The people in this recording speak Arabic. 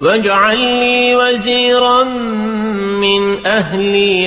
واجعل لي وزيرا من أهلي